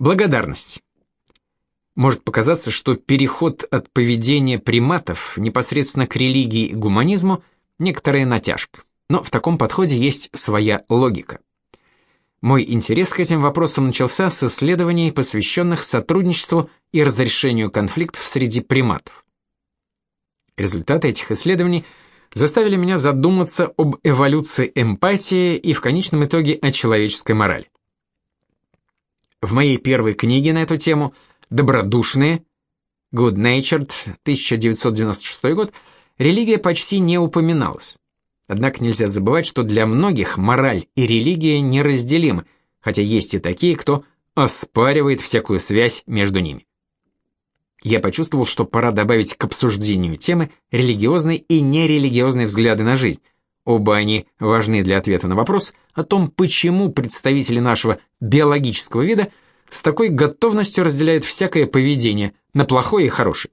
Благодарность. Может показаться, что переход от поведения приматов непосредственно к религии и гуманизму – некоторая натяжка. Но в таком подходе есть своя логика. Мой интерес к этим вопросам начался с исследований, посвященных сотрудничеству и разрешению конфликтов среди приматов. Результаты этих исследований заставили меня задуматься об эволюции эмпатии и в конечном итоге о человеческой морали. В моей первой книге на эту тему «Добродушные» Good Natured, 1996 год, религия почти не упоминалась. Однако нельзя забывать, что для многих мораль и религия неразделимы, хотя есть и такие, кто оспаривает всякую связь между ними. Я почувствовал, что пора добавить к обсуждению темы религиозные и нерелигиозные взгляды на жизнь. Оба они важны для ответа на вопрос о том, почему представители нашего биологического вида с такой готовностью разделяют всякое поведение на плохое и хорошее.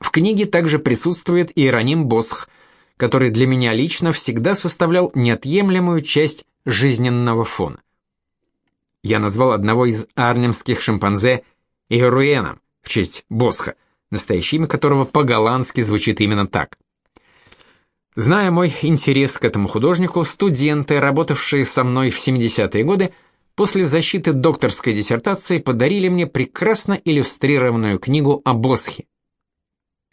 В книге также присутствует Иероним Босх, который для меня лично всегда составлял неотъемлемую часть жизненного фона. Я назвал одного из арнемских шимпанзе Ируэном в честь Босха, настоящее имя которого по-голландски звучит именно так. Зная мой интерес к этому художнику, студенты, работавшие со мной в 70-е годы, после защиты докторской диссертации подарили мне прекрасно иллюстрированную книгу о Босхе.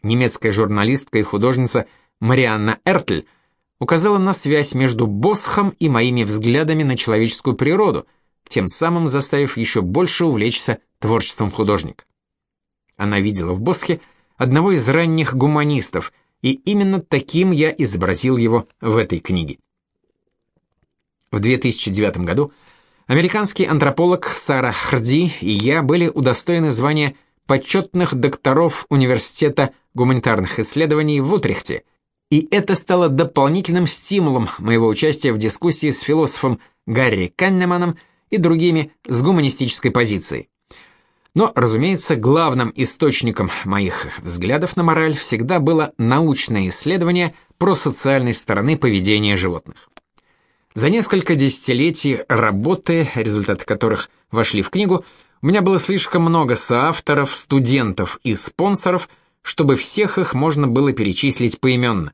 Немецкая журналистка и художница – Марианна Эртль, указала на связь между Босхом и моими взглядами на человеческую природу, тем самым заставив еще больше увлечься творчеством художника. Она видела в Босхе одного из ранних гуманистов, и именно таким я изобразил его в этой книге. В 2009 году американский антрополог Сара Хрди и я были удостоены звания почетных докторов Университета гуманитарных исследований в Утрехте – и это стало дополнительным стимулом моего участия в дискуссии с философом Гарри Каннеманом и другими с гуманистической позицией. Но, разумеется, главным источником моих взглядов на мораль всегда было научное исследование про социальной стороны поведения животных. За несколько десятилетий работы, результаты которых вошли в книгу, у меня было слишком много соавторов, студентов и спонсоров, чтобы всех их можно было перечислить поименно.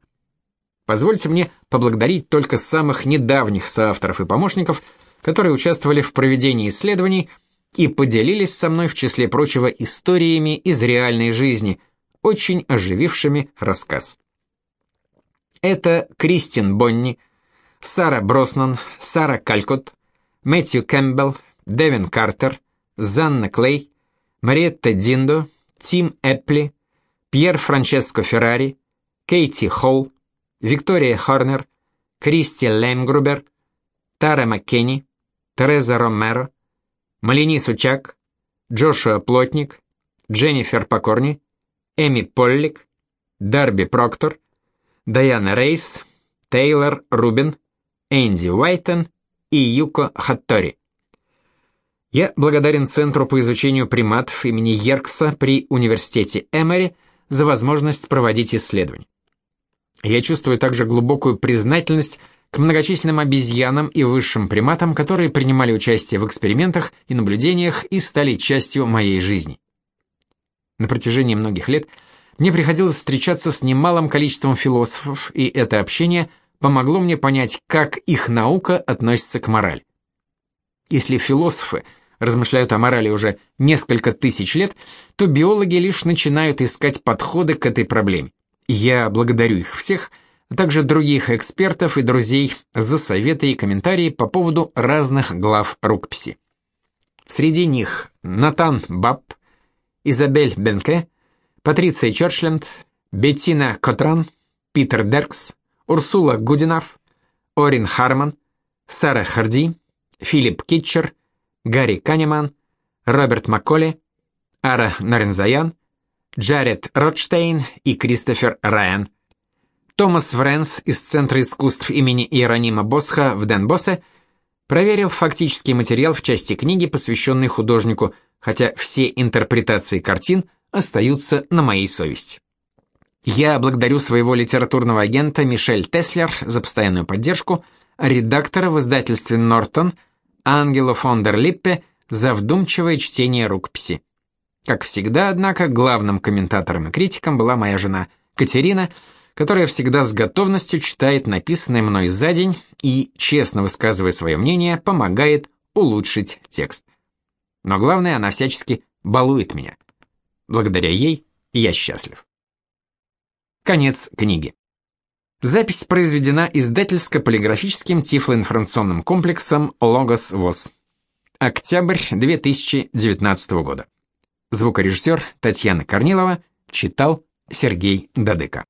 Позвольте мне поблагодарить только самых недавних соавторов и помощников, которые участвовали в проведении исследований и поделились со мной, в числе прочего, историями из реальной жизни, очень оживившими рассказ. Это Кристин Бонни, Сара Броснан, Сара Калькот, Мэтью Кэмпбелл, Девин Картер, Занна Клей, Мариетта Диндо, Тим Эпли, Пьер Франческо Феррари, Кейти Холл, Виктория Хорнер, Кристи Лемгрубер, Тара Маккенни, Тереза Ромеро, Малини Сучак, Джошуа Плотник, Дженнифер Покорни, Эми Поллик, Дарби Проктор, Дайана Рейс, Тейлор Рубин, Энди Уайтон и Юко Хаттори. Я благодарен Центру по изучению приматов имени Йеркса при Университете Эмори за возможность проводить исследования. Я чувствую также глубокую признательность к многочисленным обезьянам и высшим приматам, которые принимали участие в экспериментах и наблюдениях и стали частью моей жизни. На протяжении многих лет мне приходилось встречаться с немалым количеством философов, и это общение помогло мне понять, как их наука относится к морали. Если философы размышляют о морали уже несколько тысяч лет, то биологи лишь начинают искать подходы к этой проблеме. Я благодарю их всех, а также других экспертов и друзей за советы и комментарии по поводу разных глав рукописи. Среди них Натан Баб, Изабель Бенке, Патриция Чорчленд, Беттина Котран, Питер Деркс, Урсула Гудинав, Орин Харман, Сара Харди, Филипп Китчер, Гарри Канеман, Роберт Макколи, Ара Нарензаян, Джаред Ротштейн и Кристофер Райан. Томас Вренс из Центра искусств имени Иеронима Босха в Денбосе проверил фактический материал в части книги, посвященной художнику, хотя все интерпретации картин остаются на моей совести. Я благодарю своего литературного агента Мишель Теслер за постоянную поддержку, редактора в издательстве Нортон Ангела фон дер Липпе за вдумчивое чтение рукописи. Как всегда, однако, главным комментатором и критиком была моя жена Катерина, которая всегда с готовностью читает написанное мной за день и, честно высказывая свое мнение, помогает улучшить текст. Но главное, она всячески балует меня. Благодаря ей я счастлив. Конец книги. Запись произведена издательско-полиграфическим тифлоинформационным комплексом «Логос ВОЗ». Октябрь 2019 года. Звукорежиссер Татьяна Корнилова читал Сергей Дадыко.